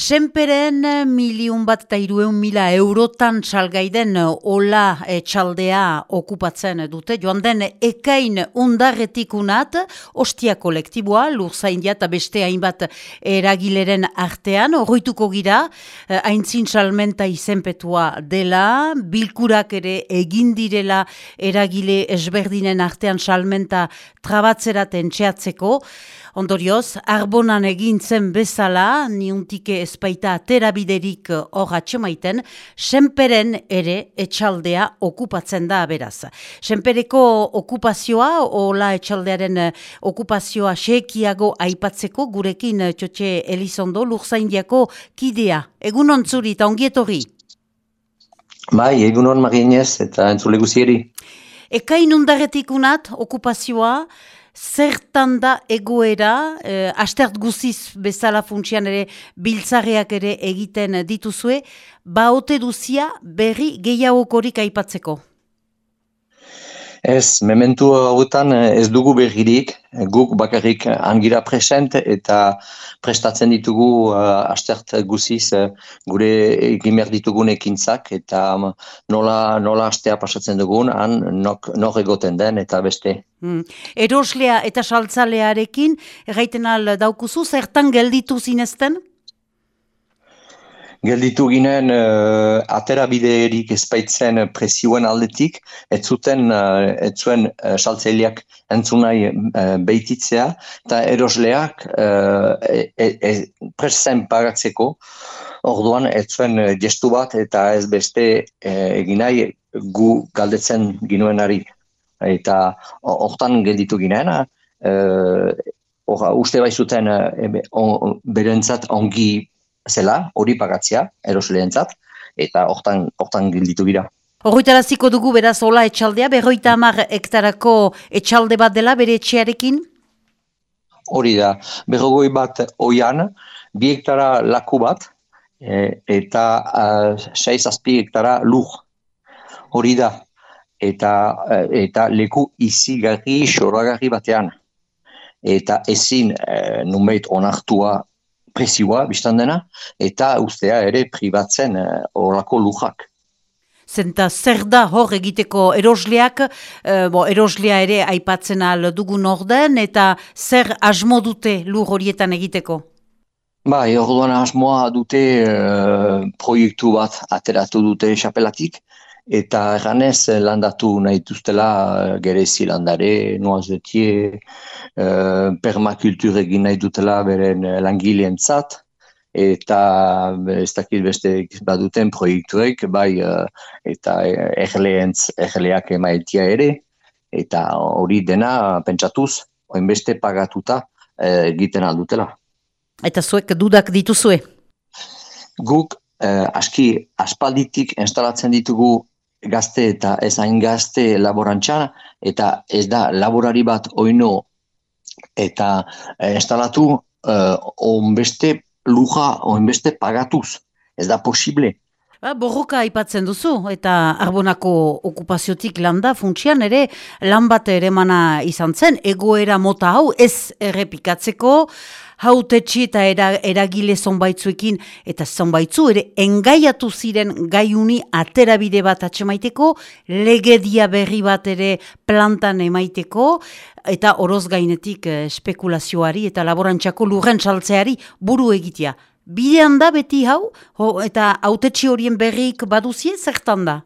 Senperen miliun bat eta irueun mila eurotan salgaiden ola etxaldea okupatzen dute. Joan den ekain undarretik unat, ostia kolektiboa, lur zaindia eta beste hainbat eragileren artean, horroituko gira, haintzin salmenta izenpetua dela, bilkurak ere egin direla eragile esberdinen artean salmenta trabatzeraten txeatzeko, Ondorioz, arbonan egintzen bezala, niuntike espaita terabiderik hor atxemaiten, senperen ere etxaldea okupatzen da beraz. Senpereko okupazioa, ola etxaldearen okupazioa sekiago aipatzeko, gurekin txotxe Elizondo, lurzaindiako kidea. Egun ontzuri eta ongietorri? Bai, egun hon maginez eta entzule guzieri. Ekain undaretik unat, okupazioa, zertan da egoera, eh, astert guziz bezala funtsian ere biltzareak ere egiten dituzue, ba ote duzia berri gehiagokorik aipatzeko? Ez, mementu hauetan eh, ez dugu berririk, guk bakarrik angira present eta prestatzen ditugu uh, astert guziz uh, gure egimer ditugun ekintzak eta um, nola, nola astea pasatzen dugun, han nok, nok egoten den eta beste. Hmm. Eroslea eta saltzalearekin, erraiten al daukuzu, zertan gelditu zinezten? Gelditu ginen uh, atera bideerik ezpaitzen presioen aldetik, ez zuten, uh, ez zuen uh, saltzeileak entzunai uh, beititzea, eta erosleak uh, e, e, e pagatzeko, orduan ez zuen gestu bat eta ez beste uh, eginai gu galdetzen ginoenari. Eta hortan gelditu ginen, uh, uste bai zuten uh, berentzat ongi zela, hori pagatzea, erosleentzat, eta hortan, hortan gilditu gira. Horritaraziko dugu beraz hola etxaldea, berroita hamar hektarako etxalde bat dela bere etxearekin? Hori da, berrogoi bat oian, bi hektara laku bat, e, eta uh, seiz azpi hektara lur. Hori da, eta, e, eta leku izigarri, xoragarri batean. Eta ezin e, numeit onartua presioa biztan dena, eta ustea ere pribatzen horako uh, lujak. Zenta zer da hor egiteko erosleak, uh, bo, eroslea ere aipatzen al dugun orden, eta zer asmo dute lur horietan egiteko? Ba, orduan asmoa dute uh, proiektu bat ateratu dute xapelatik, eta erranez landatu nahi duztela gerezi landare, noazetie, uh, permakultur egin nahi dutela beren langileen zat, eta ez dakit beste baduten proiektuek, bai eta erleak emaitia ere, eta hori dena pentsatuz, beste pagatuta egiten aldutela. Eta zuek dudak dituzue? Guk uh, aski aspalditik instalatzen ditugu gazte eta ez hain gazte laborantza eta ez da laborari bat oino eta eh, instalatu eh, onbeste luja, onbeste pagatuz. Ez da posible. Ba, borroka aipatzen duzu eta arbonako okupaziotik landa funtsian ere lan bat ere mana izan zen egoera mota hau ez errepikatzeko hautetxi eta era, eragile zonbaitzuekin eta zonbaitzu ere engaiatu ziren gaiuni aterabide bat atxemaiteko, legedia berri bat ere plantan emaiteko, eta oroz gainetik eh, spekulazioari eta laborantxako lurren saltzeari buru egitea. Bidean da beti hau, ho, eta hautetxi horien berrik baduzie, zertan da?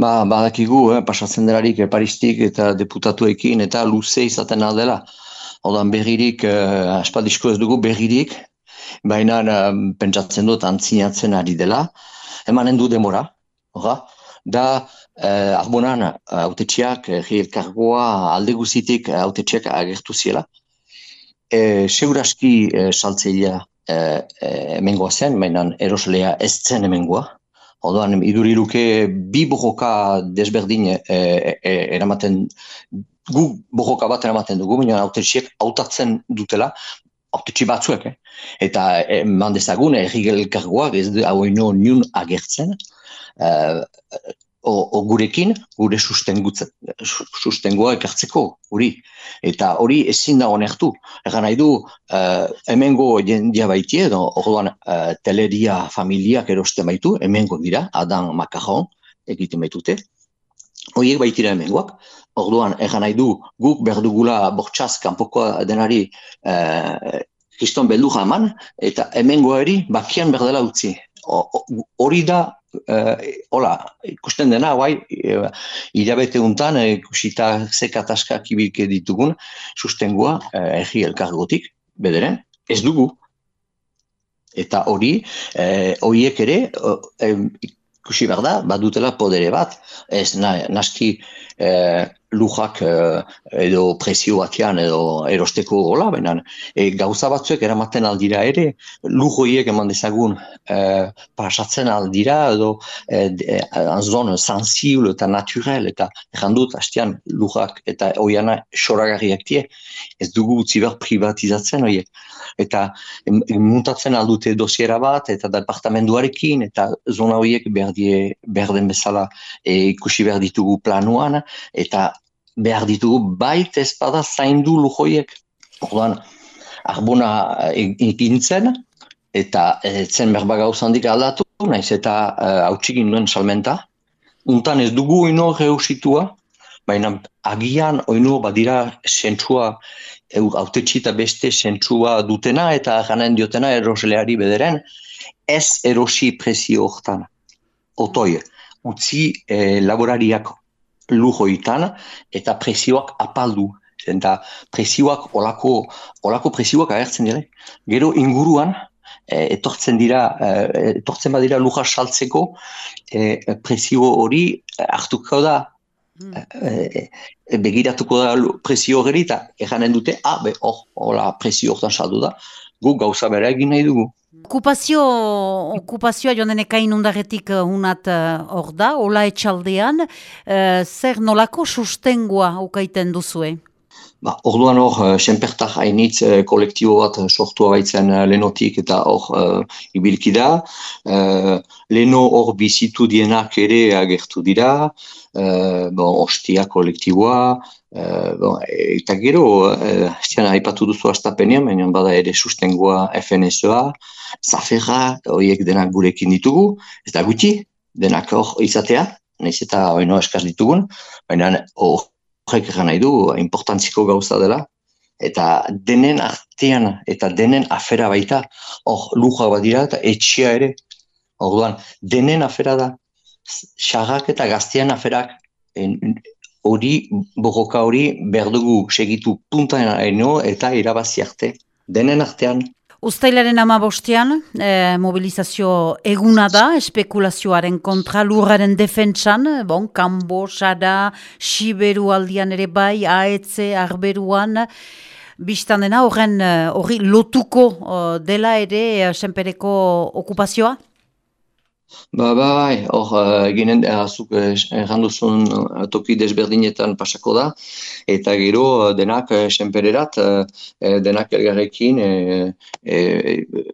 Ba, badakigu, eh, pasatzen delarik paristik eta deputatuekin eta luze izaten aldela. Odan berririk, uh, aspaldizko ez dugu berririk, baina uh, pentsatzen dut antzinatzen ari dela, emanen du demora, ora? da uh, arbonan autetxiak, uh, alde guzitik autetxiak agertu ziela. E, seguraski uh, saltzeia uh, emengoa zen, baina eroslea ez zen emengoa. Odoan, iduriruke bi bojoka desberdin eramaten gu bojoka bat eramaten dugu, baina autetxiek hautatzen dutela, autetxi batzuek, eh? eta eman dezagun, erri ez du hau ino niun agertzen, uh, o, o gurekin, gure sustengua ekartzeko, hori. Eta hori ezin da honertu. Egan nahi du, uh, hemengo jendia baiti edo, orduan uh, teleria familiak erosten baitu, hemengo dira, Adan Makajon, egiten baitute. Horiek baitira hemengoak. Orduan, egan nahi du, guk berdugula bortxaz kanpokoa denari uh, kriston beldura eman, eta hemengoa eri bakian berdela utzi. Hori da Uh, hola, ikusten dena, guai, uh, hilabete untan, uh, ikusita zekataska kibilke ditugun, sustengua uh, egi elkargotik, bederen, ez dugu. Eta hori, uh, horiek ere, uh, ikusi behar da, badutela podere bat, ez na, naski e, lujak e, edo presio batean edo erosteko gola, baina e, gauza batzuek eramaten aldira ere, lujoiek eman dezagun e, pasatzen aldira edo e, e, anzon sensible eta naturel eta ejan dut, hastean lujak eta oiana soragarriak die, ez dugu utzi behar privatizatzen horiek. Eta muntatzen aldute dosiera bat, eta departamentuarekin, eta zona horiek behar, die, behar den bezala e, ikusi behar ditugu planuan, eta behar ditugu bait ezpada zaindu lujoiek. Orduan, arbona ikintzen, eta zen berba gauzandik aldatu, naiz eta hautsikin uh, duen salmenta, untan ez dugu ino reusitua, baina agian oinu badira sentsua haute eta beste sentsua dutena eta ganen diotena erosleari bederen, ez erosi presio hortan. Otoi, utzi e, laborariak lujoitan eta presioak apaldu. Eta presioak, olako, olako presioak agertzen dira. Gero inguruan, e, etortzen dira, e, etortzen badira lujar saltzeko, e, presio hori hartuko da e, begiratuko da presio hori eta eganen dute, ah, be, oh, hola, presio hortan saldu da, gu gauza bera egin nahi dugu. Okupazio, okupazioa joan deneka inundaretik unat hor da, hola etxaldean, zer nolako sustengoa ukaiten duzue? Ba, orduan hor, uh, senpertak hainitz uh, kolektibo bat uh, sortua baitzen lenotik eta hor uh, ibilki da. Uh, leno hor bizitu dienak ere agertu dira, uh, bon, ostia kolektiboa, uh, bon, eta gero, uh, estian haipatu duzu astapenean, baina bada ere sustengoa FNSOa, Zaferra, horiek denak gurekin ditugu, ez da gutxi, denak hor izatea, nahiz eta hori eskaz ditugun, baina hor horrek egan nahi du, importantziko gauza dela, eta denen artean, eta denen afera baita, hor luja bat dira, eta etxia ere, orduan, denen afera da, xarrak eta gaztean aferak, hori, borroka hori, berdugu segitu puntaen eta irabazi arte, denen artean, Uztailaren ama bostean, eh, mobilizazio eguna da, espekulazioaren kontra lurraren defentsan, bon, kanbo, sada, siberu aldian ere bai, aetze, arberuan, biztan dena, horren eh, hori lotuko uh, dela ere senpereko okupazioa? Ba, ba, bai, hor, uh, ginen, azuk, erranduzun uh, toki desberdinetan pasako da, eta gero denak senpererat, denak elgarrekin, uh, uh,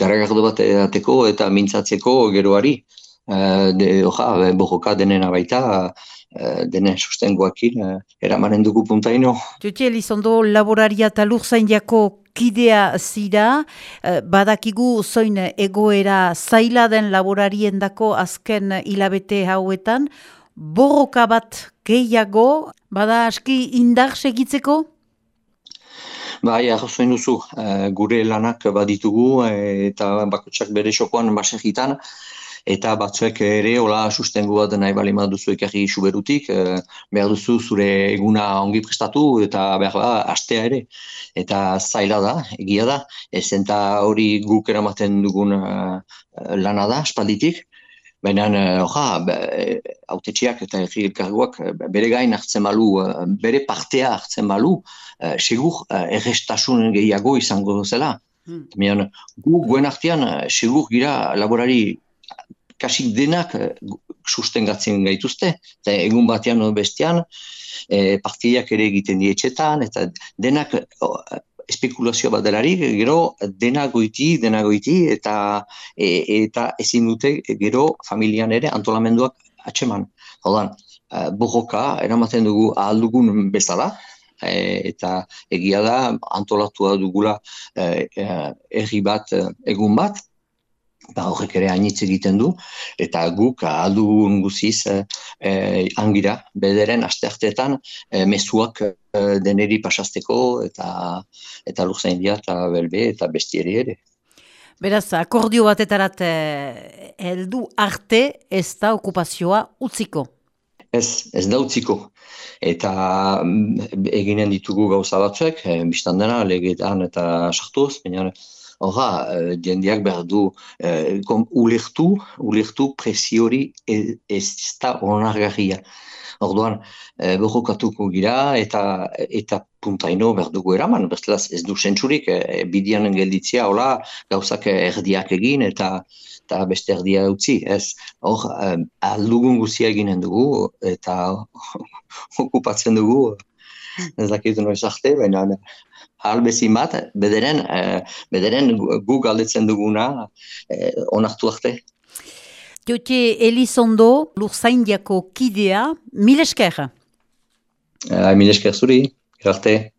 garagardo bat edateko eta mintzatzeko geroari. Uh, de, oja, bojoka denena baita, uh, denen sustengoakin, eramanen dugu puntaino. Tuti, Elizondo, laboraria eta lurzain jako kidea zira, eh, badakigu zoin egoera zaila den laborarien dako azken hilabete hauetan, borroka bat gehiago, bada aski indar segitzeko? Bai, arrazoin duzu, uh, gure lanak baditugu uh, eta bakotsak bere xokoan basegitan, eta batzuek ere hola sustengu bat nahi bali duzu ekarri suberutik, e, behar duzu zure eguna ongi prestatu eta behar da, astea ere. Eta zaila da, egia da, ez eta hori guk eramaten dugun uh, lana da, espalditik, Baina, hoja, autetxeak eta egilkarguak bere gain hartzen balu, bere partea hartzen balu, segur errestasun gehiago izango zela. Hmm. gu, guen artean, segur gira laborari kasik denak eh, sustengatzen gaituzte, eta egun batean no bestean, e, partiak ere egiten dietxetan, eta denak espekulazioa bat delarik, gero dena goiti, dena goiti, eta, e, eta ezin dute gero familian ere antolamenduak atxeman. Haudan, uh, borroka, eramaten dugu ahaldugun bezala, eta egia da antolatua dugula erri bat, egun bat, ba, horrek ere hainitz egiten du, eta guk aldugun guziz e, angira, bederen astearteetan e, mezuak e, deneri pasazteko eta eta lurzain dia eta belbe eta bestieri ere. Beraz, akordio batetarat heldu arte ez da okupazioa utziko? Ez, ez da utziko. Eta mm, eginen ditugu gauza batzuek, e, biztan dena, legetan eta sartuz, baina Horra, uh, jendeak behar du uh, ulertu, ulertu presiori ez, ez da onargarria. Orduan, e, borrokatuko gira eta eta puntaino behar dugu eraman, bestelaz ez du sentzurik, e, bidian gelditzea, hola, gauzak erdiak egin eta eta beste erdia utzi, ez. Hor, e, aldugun guzia eginen dugu eta okupatzen dugu, ez dakitu noiz arte, baina albezin bat, bederen, e, bederen gu galdetzen duguna e, onartu arte. Jote Elizondo, lurzaindiako kidea, mil esker? Uh, mil esker zuri, arte.